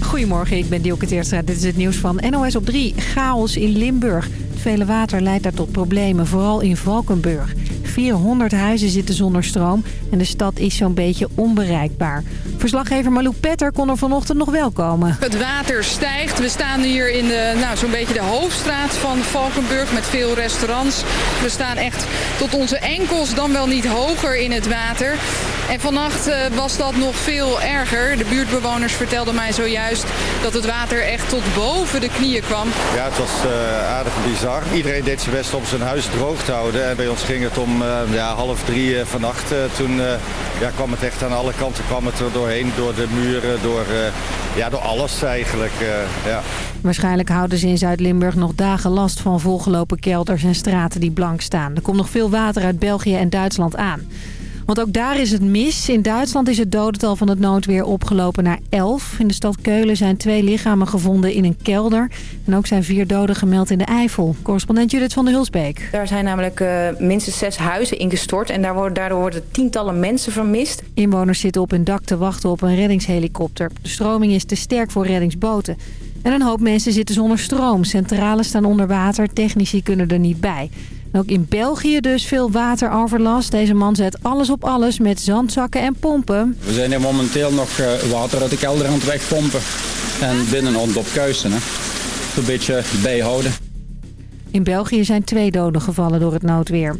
Goedemorgen, ik ben Dielke Teerstra. Dit is het nieuws van NOS op 3. Chaos in Limburg. Het vele water leidt daar tot problemen, vooral in Valkenburg. 400 huizen zitten zonder stroom en de stad is zo'n beetje onbereikbaar. Verslaggever Malou Petter kon er vanochtend nog wel komen. Het water stijgt. We staan hier in de, nou, zo'n beetje de hoofdstraat van Valkenburg met veel restaurants. We staan echt tot onze enkels, dan wel niet hoger in het water. En vannacht uh, was dat nog veel erger. De buurtbewoners vertelden mij zojuist dat het water echt tot boven de knieën kwam. Ja, het was uh, aardig bizar. Iedereen deed zijn best om zijn huis droog te houden. En bij ons ging het om uh, ja, half drie vannacht. toen ja, kwam het echt aan alle kanten kwam het er doorheen. Door de muren, door, ja, door alles eigenlijk. ja. Waarschijnlijk houden ze in Zuid-Limburg nog dagen last van volgelopen kelders en straten die blank staan. Er komt nog veel water uit België en Duitsland aan. Want ook daar is het mis. In Duitsland is het dodental van het noodweer opgelopen naar 11. In de stad Keulen zijn twee lichamen gevonden in een kelder. En ook zijn vier doden gemeld in de Eifel. Correspondent Judith van der Hulsbeek. Daar zijn namelijk uh, minstens zes huizen ingestort. En daar worden, daardoor worden tientallen mensen vermist. Inwoners zitten op hun dak te wachten op een reddingshelikopter. De stroming is te sterk voor reddingsboten. En een hoop mensen zitten zonder stroom. Centrales staan onder water. Technici kunnen er niet bij. Ook in België dus veel wateroverlast. Deze man zet alles op alles met zandzakken en pompen. We zijn hier momenteel nog eh, water uit de kelder aan het wegpompen. En binnen op kuisen. Hè. Een beetje bijhouden. In België zijn twee doden gevallen door het noodweer.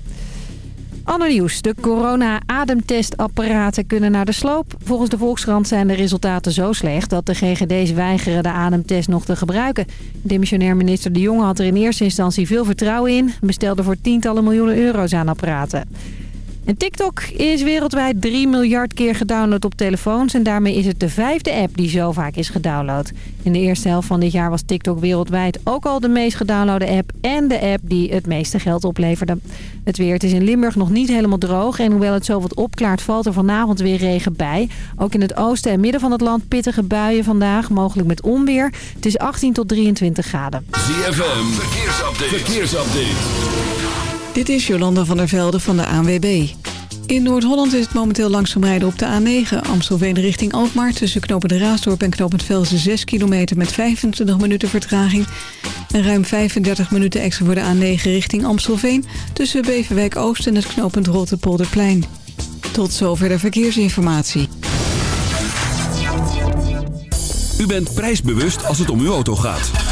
Ander nieuws. De corona-ademtestapparaten kunnen naar de sloop. Volgens de Volkskrant zijn de resultaten zo slecht... dat de GGD's weigeren de ademtest nog te gebruiken. Demissionair minister De Jonge had er in eerste instantie veel vertrouwen in... bestelde voor tientallen miljoenen euro's aan apparaten. En TikTok is wereldwijd 3 miljard keer gedownload op telefoons... en daarmee is het de vijfde app die zo vaak is gedownload. In de eerste helft van dit jaar was TikTok wereldwijd ook al de meest gedownloade app... en de app die het meeste geld opleverde. Het weer het is in Limburg nog niet helemaal droog... en hoewel het zo wat opklaart valt er vanavond weer regen bij. Ook in het oosten en midden van het land pittige buien vandaag, mogelijk met onweer. Het is 18 tot 23 graden. ZFM, verkeersupdate. verkeersupdate. Dit is Jolanda van der Velde van de ANWB. In Noord-Holland is het momenteel langzaam rijden op de A9 Amstelveen richting Alkmaar... tussen knopen de Raasdorp en knooppunt Velsen 6 kilometer met 25 minuten vertraging... en ruim 35 minuten extra voor de A9 richting Amstelveen... tussen Beverwijk Oost en het knooppunt Rotterpolderplein. Tot zover de verkeersinformatie. U bent prijsbewust als het om uw auto gaat.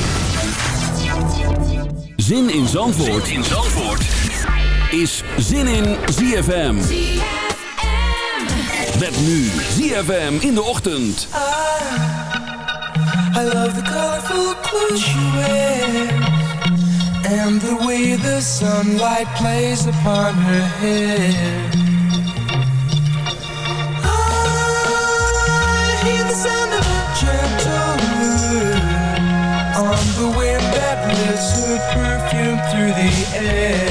Zin in Zandvoort, zin in Zandvoort. is Zin in ZFM. Met nu ZFM in de ochtend. I love the colorful clothes she wears And the way the sunlight plays upon her hair the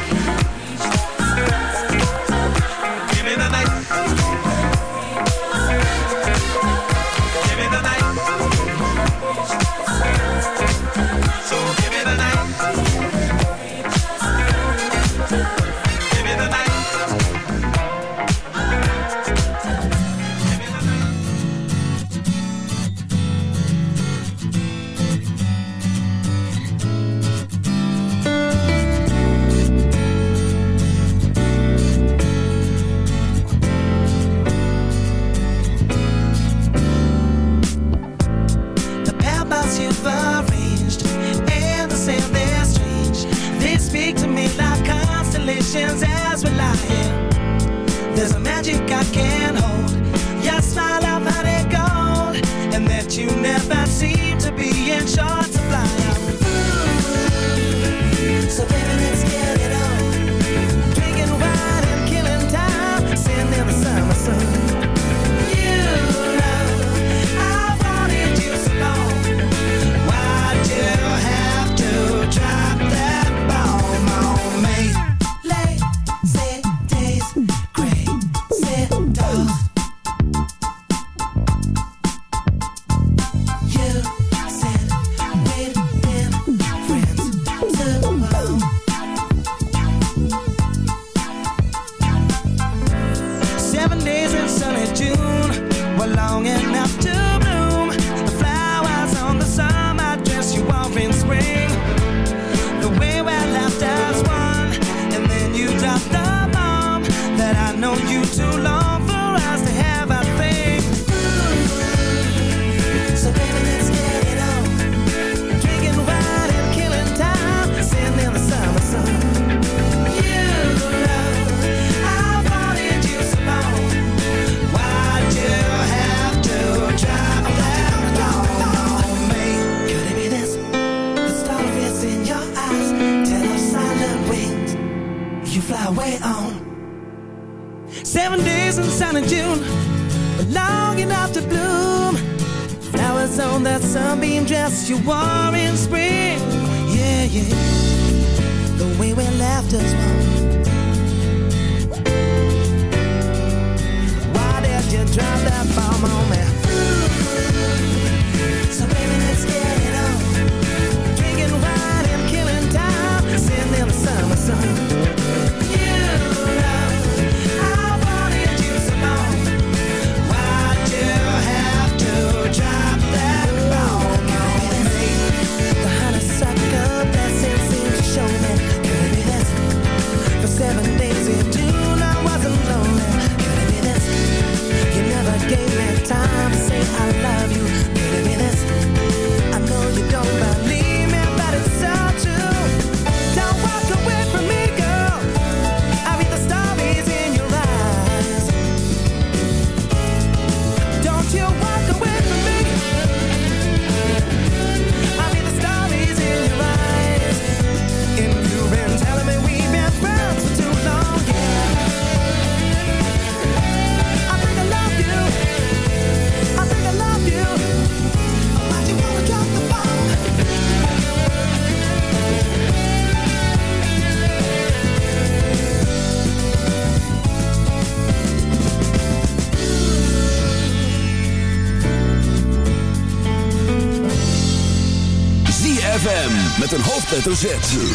hoofdletter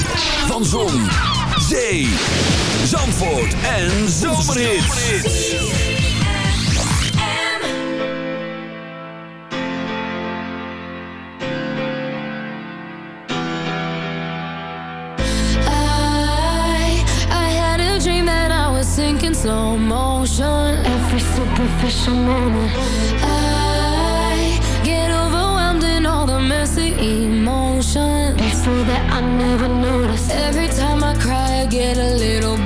Van Zon, Zee, Zandvoort en was Sinking slow motion. Every superficial moment. so that I never noticed. Every time I cry, I get a little.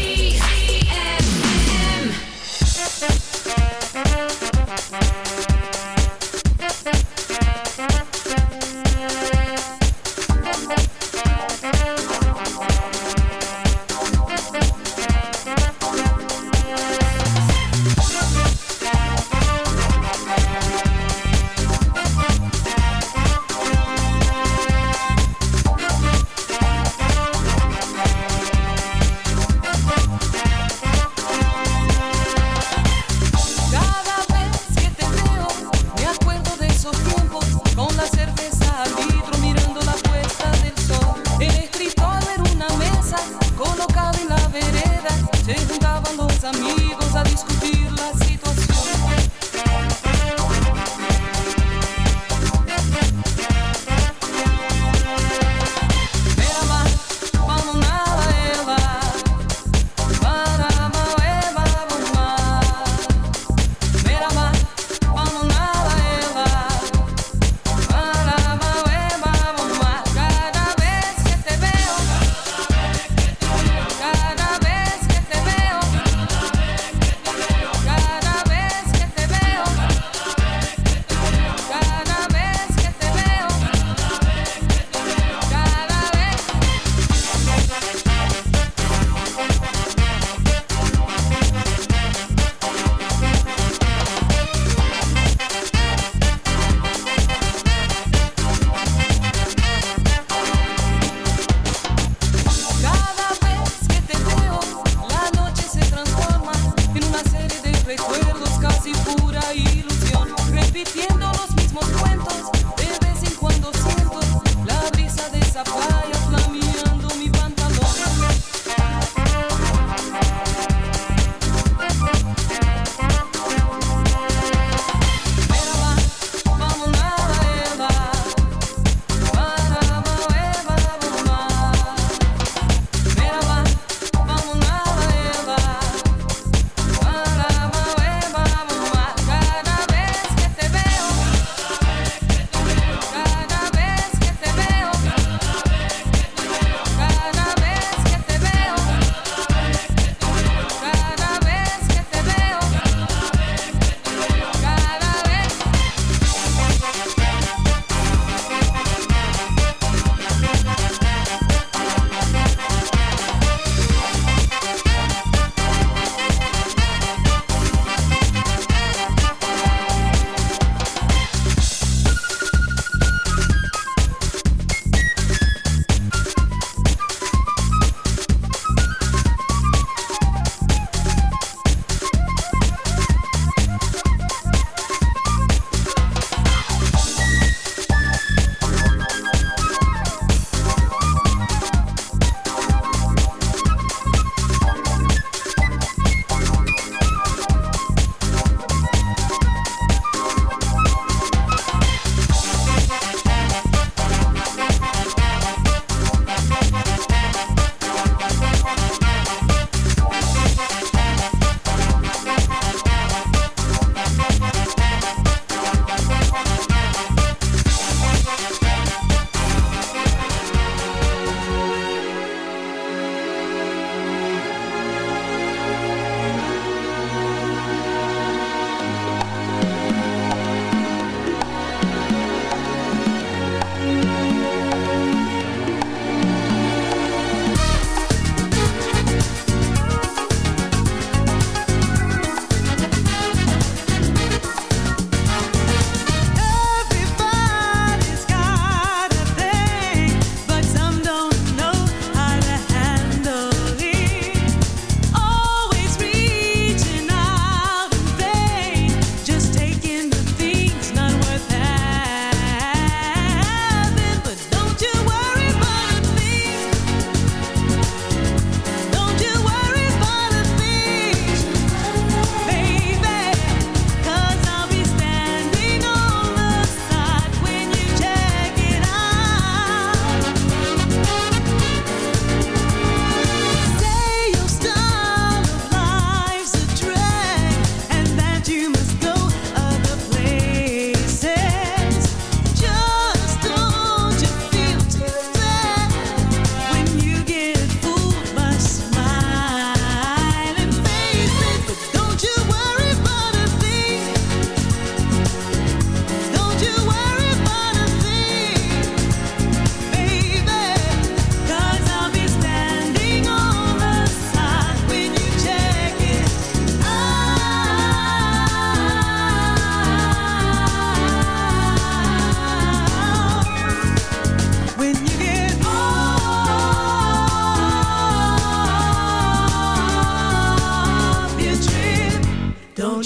recuerdos, casi pura ilusión, repitiendo los mismos cuentos.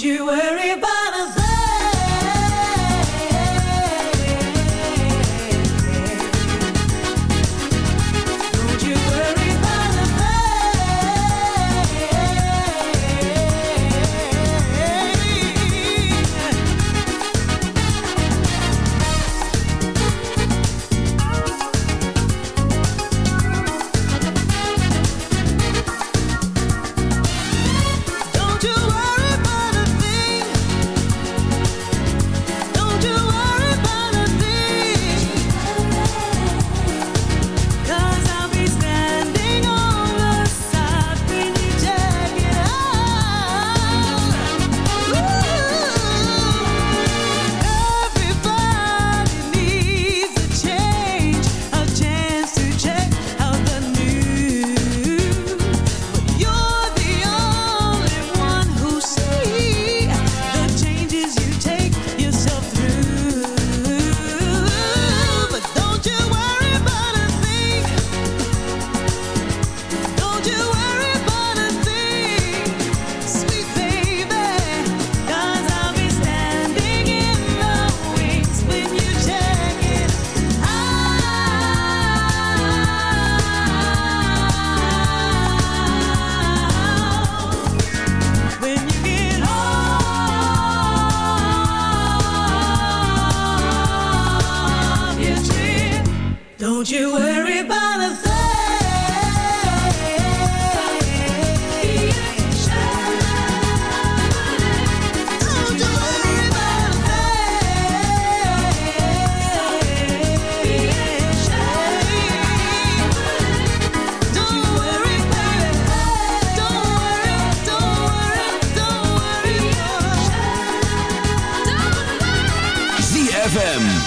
you worry about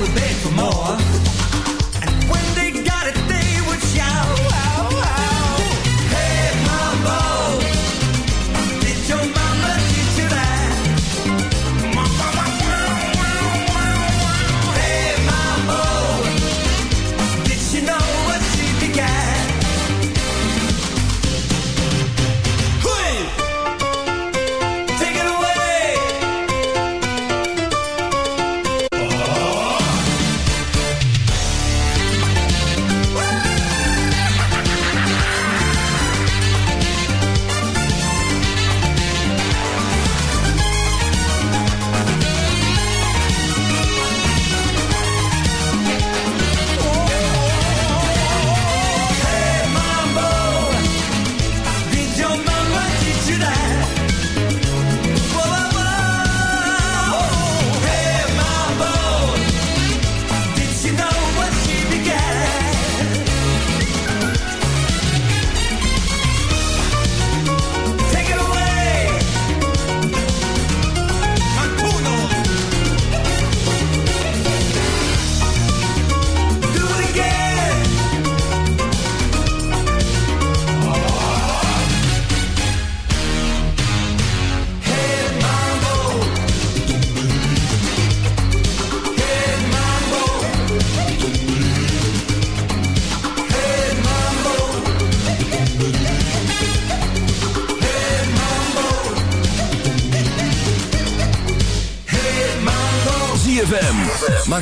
they were beg for more.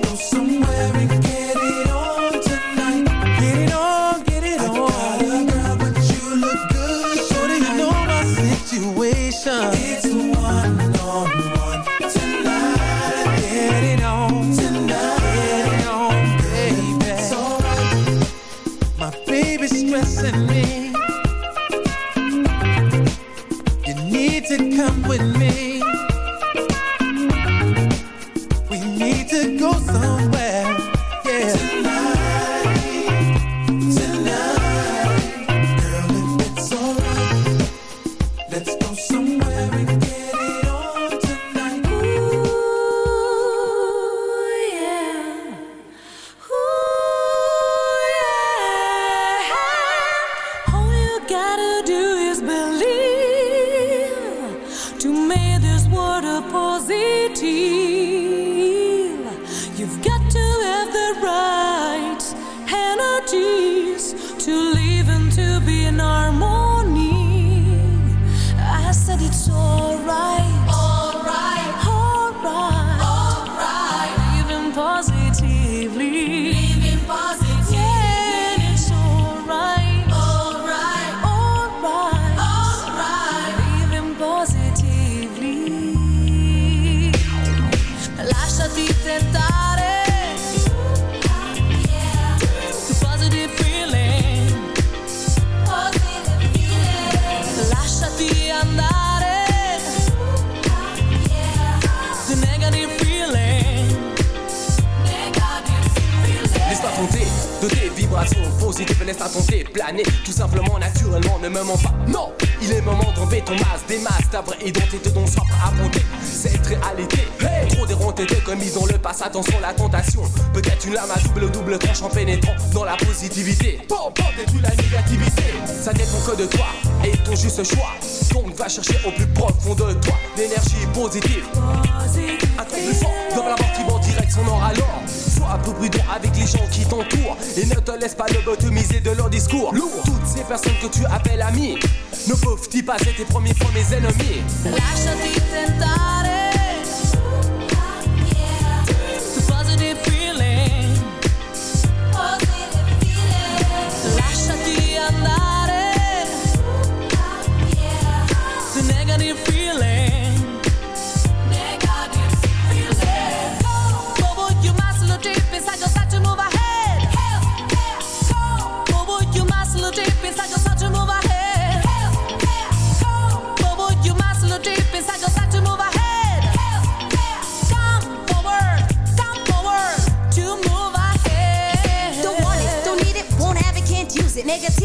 go somewhere. Il est moment d'enlever ton masque. Des masques, ta vraie identité dont soif à affronter Cette réalité, hey trop déronté de commis dans le passé Attention la tentation, peut-être une lame à double double tranche En pénétrant dans la positivité. Bon, bon, détruis la négativité. Ça dépend que de toi et ton juste choix Donc va chercher au plus profond de toi L'énergie positive. Un truc plus fort dans la mort qui vont direct son or alors. Sois un peu prudent avec les gens qui t'entourent. Et ne te laisse pas lobotomiser de leur discours. Toutes ces personnes que tu appelles amis Ne peuvent-ils pas être tes premiers fois mes ennemis? Lasciati